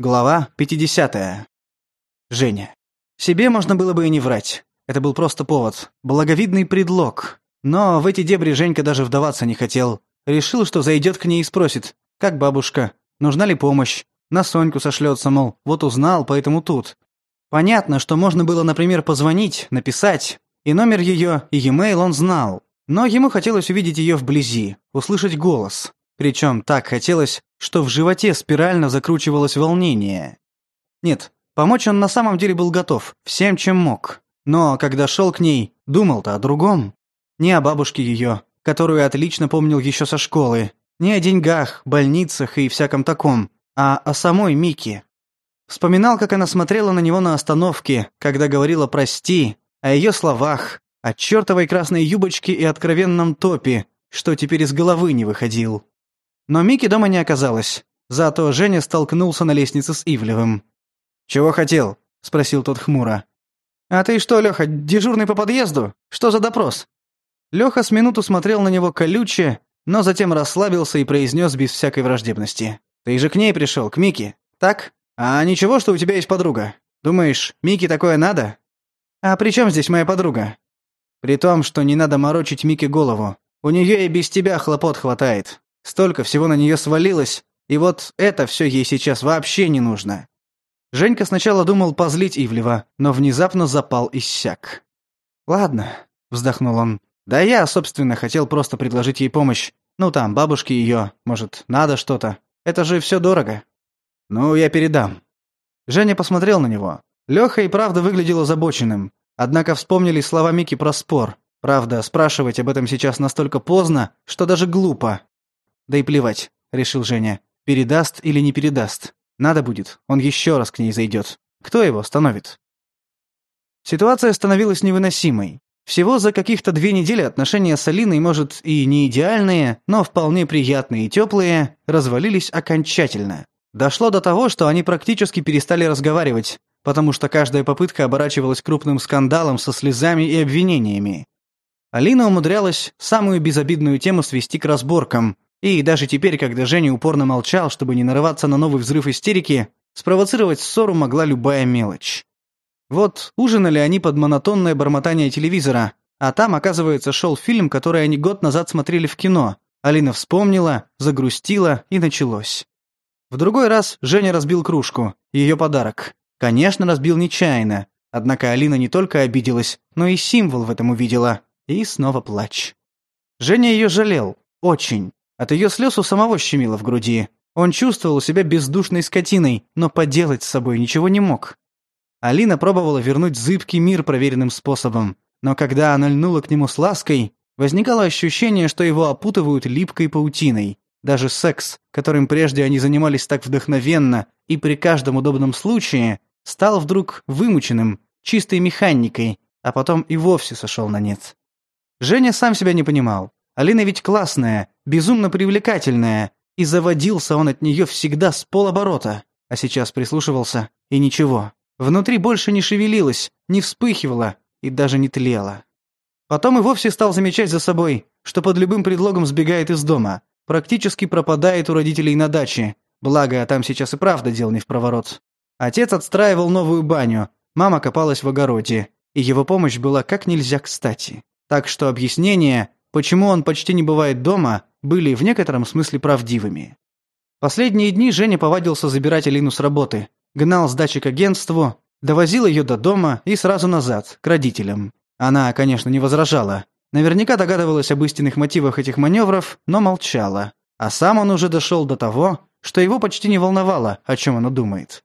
Глава 50. Женя. Себе можно было бы и не врать. Это был просто повод, благовидный предлог. Но в эти дебри Женька даже вдаваться не хотел. Решил, что зайдет к ней и спросит, как бабушка, нужна ли помощь. На Соньку сошлется, мол, вот узнал, поэтому тут. Понятно, что можно было, например, позвонить, написать. И номер ее, и e-mail он знал. Но ему хотелось увидеть ее вблизи, услышать голос. Причем так хотелось, что в животе спирально закручивалось волнение. Нет, помочь он на самом деле был готов, всем, чем мог. Но когда шел к ней, думал-то о другом. Не о бабушке ее, которую отлично помнил еще со школы, не о деньгах, больницах и всяком таком, а о самой Мике. Вспоминал, как она смотрела на него на остановке, когда говорила «прости», о ее словах, о чертовой красной юбочке и откровенном топе, что теперь из головы не выходил. Но Мики дома не оказалось. Зато Женя столкнулся на лестнице с Ивлевым. «Чего хотел?» – спросил тот хмуро. «А ты что, Лёха, дежурный по подъезду? Что за допрос?» Лёха с минуту смотрел на него колюче, но затем расслабился и произнес без всякой враждебности. «Ты же к ней пришел, к Мике, так? А ничего, что у тебя есть подруга? Думаешь, Мике такое надо?» «А при чем здесь моя подруга?» «При том, что не надо морочить Мике голову. У нее и без тебя хлопот хватает. Столько всего на нее свалилось, и вот это все ей сейчас вообще не нужно. Женька сначала думал позлить Ивлева, но внезапно запал иссяк. «Ладно», — вздохнул он. «Да я, собственно, хотел просто предложить ей помощь. Ну там, бабушке ее, может, надо что-то. Это же все дорого». «Ну, я передам». Женя посмотрел на него. Леха и правда выглядел озабоченным. Однако вспомнили слова Мики про спор. Правда, спрашивать об этом сейчас настолько поздно, что даже глупо, да и плевать, решил Женя. Передаст или не передаст. Надо будет, он еще раз к ней зайдет. Кто его остановит? Ситуация становилась невыносимой. Всего за каких-то две недели отношения с Алиной, может, и не идеальные, но вполне приятные и теплые, развалились окончательно. Дошло до того, что они практически перестали разговаривать, потому что каждая попытка оборачивалась крупным скандалом со слезами и обвинениями. Алина умудрялась самую безобидную тему свести к разборкам, и даже теперь, когда Женя упорно молчал, чтобы не нарываться на новый взрыв истерики, спровоцировать ссору могла любая мелочь. Вот ужинали они под монотонное бормотание телевизора, а там, оказывается, шел фильм, который они год назад смотрели в кино. Алина вспомнила, загрустила и началось. В другой раз Женя разбил кружку, ее подарок. Конечно, разбил нечаянно. Однако Алина не только обиделась, но и символ в этом увидела. И снова плач. Женя ее жалел. Очень. От ее слез у самого щемило в груди. Он чувствовал себя бездушной скотиной, но поделать с собой ничего не мог. Алина пробовала вернуть зыбкий мир проверенным способом, но когда она льнула к нему с лаской, возникало ощущение, что его опутывают липкой паутиной. Даже секс, которым прежде они занимались так вдохновенно и при каждом удобном случае, стал вдруг вымученным, чистой механикой, а потом и вовсе сошел на нет. Женя сам себя не понимал. Алина ведь классная, безумно привлекательная, и заводился он от нее всегда с полоборота. А сейчас прислушивался, и ничего. Внутри больше не шевелилось, не вспыхивало и даже не тлело. Потом и вовсе стал замечать за собой, что под любым предлогом сбегает из дома, практически пропадает у родителей на даче, благо там сейчас и правда дел не в проворот. Отец отстраивал новую баню, мама копалась в огороде, и его помощь была как нельзя кстати. Так что объяснение почему он почти не бывает дома, были в некотором смысле правдивыми. Последние дни Женя повадился забирать Алину с работы, гнал с дачи к агентству, довозил ее до дома и сразу назад, к родителям. Она, конечно, не возражала. Наверняка догадывалась об истинных мотивах этих маневров, но молчала. А сам он уже дошел до того, что его почти не волновало, о чем она думает.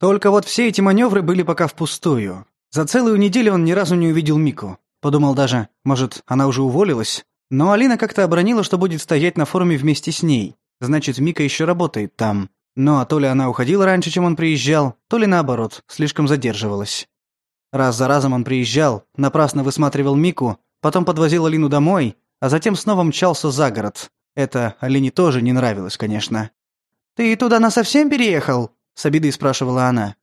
Только вот все эти маневры были пока впустую. За целую неделю он ни разу не увидел Мику. Подумал даже, может, она уже уволилась? Но Алина как-то обронила, что будет стоять на форуме вместе с ней. Значит, Мика еще работает там. Ну а то ли она уходила раньше, чем он приезжал, то ли наоборот, слишком задерживалась. Раз за разом он приезжал, напрасно высматривал Мику, потом подвозил Алину домой, а затем снова мчался за город. Это Алине тоже не нравилось, конечно. «Ты туда насовсем переехал?» — с обидой спрашивала она.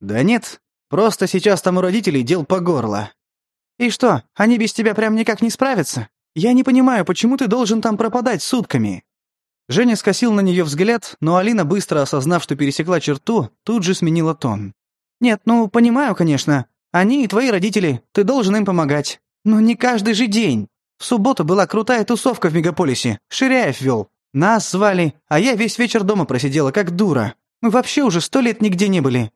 «Да нет, просто сейчас там у родителей дел по горло. И что, они без тебя прям никак не справятся? Я не понимаю, почему ты должен там пропадать сутками?» Женя скосил на нее взгляд, но Алина, быстро осознав, что пересекла черту, тут же сменила тон. «Нет, ну, понимаю, конечно. Они и твои родители, ты должен им помогать. Но не каждый же день. В субботу была крутая тусовка в мегаполисе, Ширяев вел. Нас звали, а я весь вечер дома просидела, как дура. Мы вообще уже сто лет нигде не были».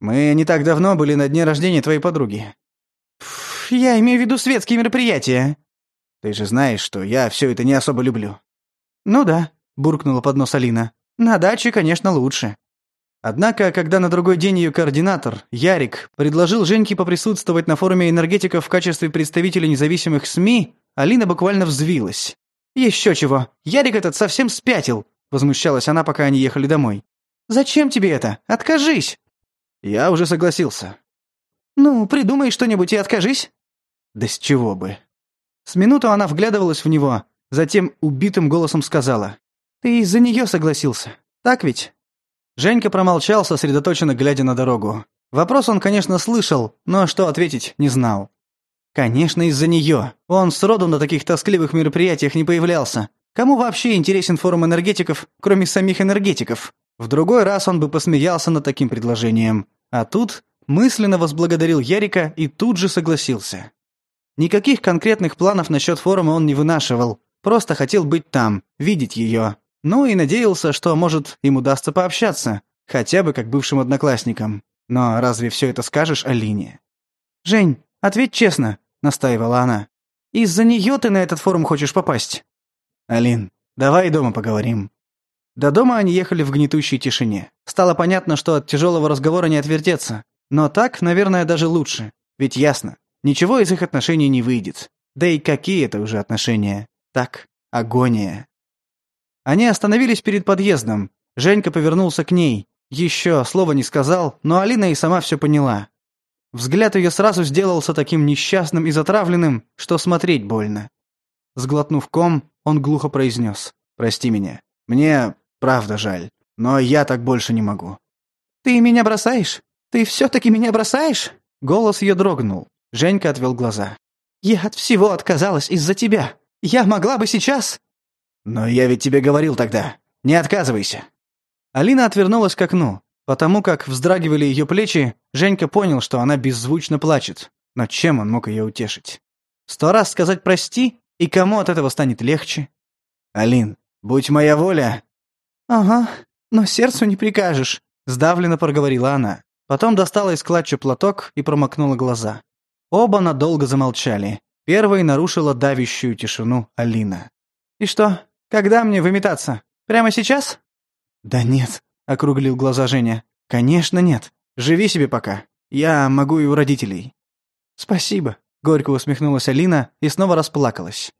«Мы не так давно были на дне рождения твоей подруги я имею в виду светские мероприятия». «Ты же знаешь, что я все это не особо люблю». «Ну да», — буркнула под нос Алина. «На даче, конечно, лучше». Однако, когда на другой день ее координатор, Ярик, предложил Женьке поприсутствовать на форуме энергетиков в качестве представителя независимых СМИ, Алина буквально взвилась. «Еще чего! Ярик этот совсем спятил!» – возмущалась она, пока они ехали домой. «Зачем тебе это? Откажись!» «Я уже согласился». «Ну, придумай что-нибудь и откажись!» Да с чего бы? С минуту она вглядывалась в него, затем убитым голосом сказала. «Ты из-за нее согласился, так ведь?» Женька промолчал, сосредоточенно глядя на дорогу. Вопрос он, конечно, слышал, но что ответить не знал. Конечно, из-за нее. Он сроду на таких тоскливых мероприятиях не появлялся. Кому вообще интересен форум энергетиков, кроме самих энергетиков? В другой раз он бы посмеялся над таким предложением. А тут мысленно возблагодарил Ярика и тут же согласился. Никаких конкретных планов насчет форума он не вынашивал, просто хотел быть там, видеть ее. Ну и надеялся, что, может, им удастся пообщаться, хотя бы как бывшим одноклассникам. Но разве все это скажешь Алине? «Жень, ответь честно», — настаивала она. «Из-за нее ты на этот форум хочешь попасть?» «Алин, давай дома поговорим». До дома они ехали в гнетущей тишине. Стало понятно, что от тяжелого разговора не отвертеться. Но так, наверное, даже лучше. Ведь ясно, Ничего из их отношений не выйдет. Да и какие это уже отношения? Так, агония. Они остановились перед подъездом. Женька повернулся к ней. Еще слова не сказал, но Алина и сама все поняла. Взгляд ее сразу сделался таким несчастным и затравленным, что смотреть больно. Сглотнув ком, он глухо произнес. «Прости меня. Мне правда жаль, но я так больше не могу». «Ты меня бросаешь? Ты все-таки меня бросаешь?» Голос ее дрогнул. Женька отвел глаза. «Я от всего отказалась из-за тебя. Я могла бы сейчас...» «Но я ведь тебе говорил тогда. Не отказывайся». Алина отвернулась к окну. Потому как вздрагивали ее плечи, Женька понял, что она беззвучно плачет. Но чем он мог ее утешить? Сто раз сказать «прости», и кому от этого станет легче? «Алин, будь моя воля...» «Ага, но сердцу не прикажешь», — сдавленно проговорила она. Потом достала из клатча платок и промокнула глаза. Оба надолго замолчали. Первой нарушила давящую тишину Алина. «И что, когда мне выметаться? Прямо сейчас?» «Да нет», — округлил глаза Женя. «Конечно нет. Живи себе пока. Я могу и у родителей». «Спасибо», — горько усмехнулась Алина и снова расплакалась.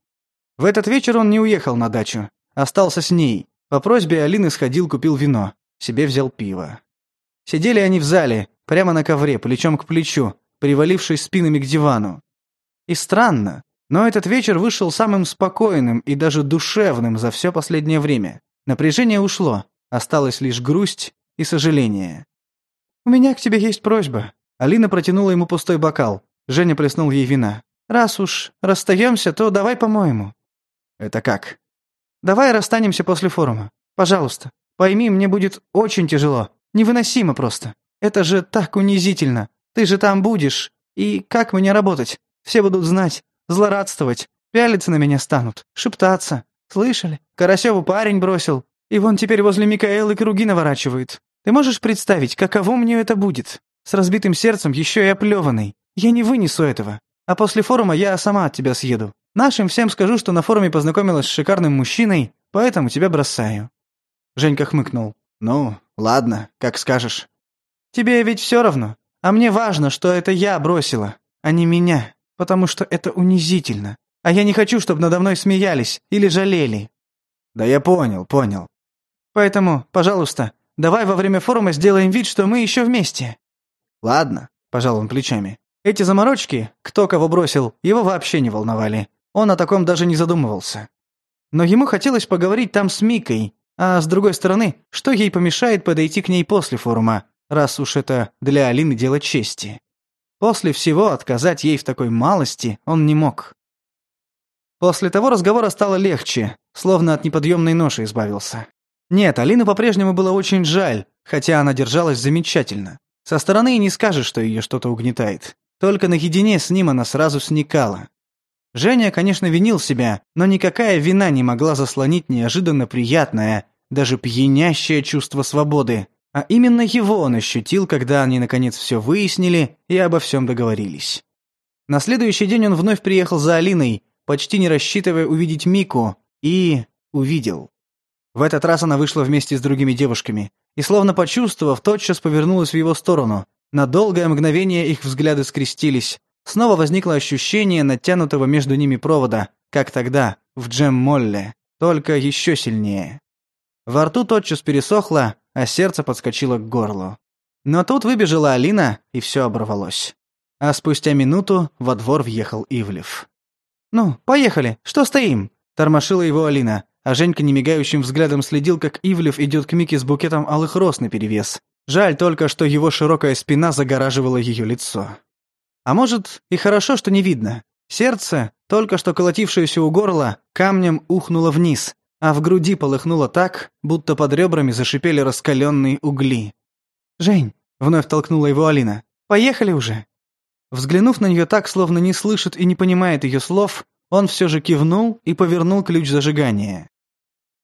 В этот вечер он не уехал на дачу. Остался с ней. По просьбе Алины сходил, купил вино. Себе взял пиво. Сидели они в зале, прямо на ковре, плечом к плечу, привалившись спинами к дивану. И странно, но этот вечер вышел самым спокойным и даже душевным за все последнее время. Напряжение ушло, осталась лишь грусть и сожаление. «У меня к тебе есть просьба». Алина протянула ему пустой бокал. Женя плеснул ей вина. «Раз уж расстаемся, то давай по-моему». «Это как?» «Давай расстанемся после форума. Пожалуйста. Пойми, мне будет очень тяжело. Невыносимо просто. Это же так унизительно. Ты же там будешь. И как мне работать? Все будут знать, злорадствовать, пялиться на меня станут, шептаться. Слышали? Карасеву парень бросил. И вон теперь возле Микаэлы круги наворачивает. Ты можешь представить, каково мне это будет? С разбитым сердцем еще и оплеванный. Я не вынесу этого. А после форума я сама от тебя съеду. Нашим всем скажу, что на форуме познакомилась с шикарным мужчиной, поэтому тебя бросаю». Женька хмыкнул. «Ну, ладно, как скажешь». «Тебе ведь все равно. А мне важно, что это я бросила, а не меня, потому что это унизительно. А я не хочу, чтобы надо мной смеялись или жалели. Да я понял, понял. Поэтому, пожалуйста, давай во время форума сделаем вид, что мы еще вместе. Ладно, пожал он плечами. Эти заморочки, кто кого бросил, его вообще не волновали. Он о таком даже не задумывался. Но ему хотелось поговорить там с Микой, а с другой стороны, что ей помешает подойти к ней после форума? раз уж это для Алины дело чести. После всего отказать ей в такой малости он не мог. После того разговора стало легче, словно от неподъемной ноши избавился. Нет, Алину по-прежнему было очень жаль, хотя она держалась замечательно. Со стороны не скажешь, что ее что-то угнетает. Только наедине с ним она сразу сникала. Женя, конечно, винил себя, но никакая вина не могла заслонить неожиданно приятное, даже пьянящее чувство свободы, а именно его он ощутил, когда они наконец все выяснили и обо всем договорились. На следующий день он вновь приехал за Алиной, почти не рассчитывая увидеть Мику, и увидел. В этот раз она вышла вместе с другими девушками, и словно почувствовав, тотчас повернулась в его сторону. На долгое мгновение их взгляды скрестились. Снова возникло ощущение натянутого между ними провода, как тогда, в Джем-Молле, только еще сильнее. Во рту тотчас пересохло, а сердце подскочило к горлу. Но тут выбежала Алина, и все оборвалось. А спустя минуту во двор въехал Ивлев. «Ну, поехали, что стоим?» – тормошила его Алина, а Женька немигающим взглядом следил, как Ивлев идет к Мике с букетом алых роз наперевес. Жаль только, что его широкая спина загораживала ее лицо. А может, и хорошо, что не видно. Сердце, только что колотившееся у горла, камнем ухнуло вниз, а в груди полыхнуло так, будто под ребрами зашипели раскаленные угли. «Жень!» — вновь толкнула его Алина. «Поехали уже!» Взглянув на нее так, словно не слышит и не понимает ее слов, он все же кивнул и повернул ключ зажигания.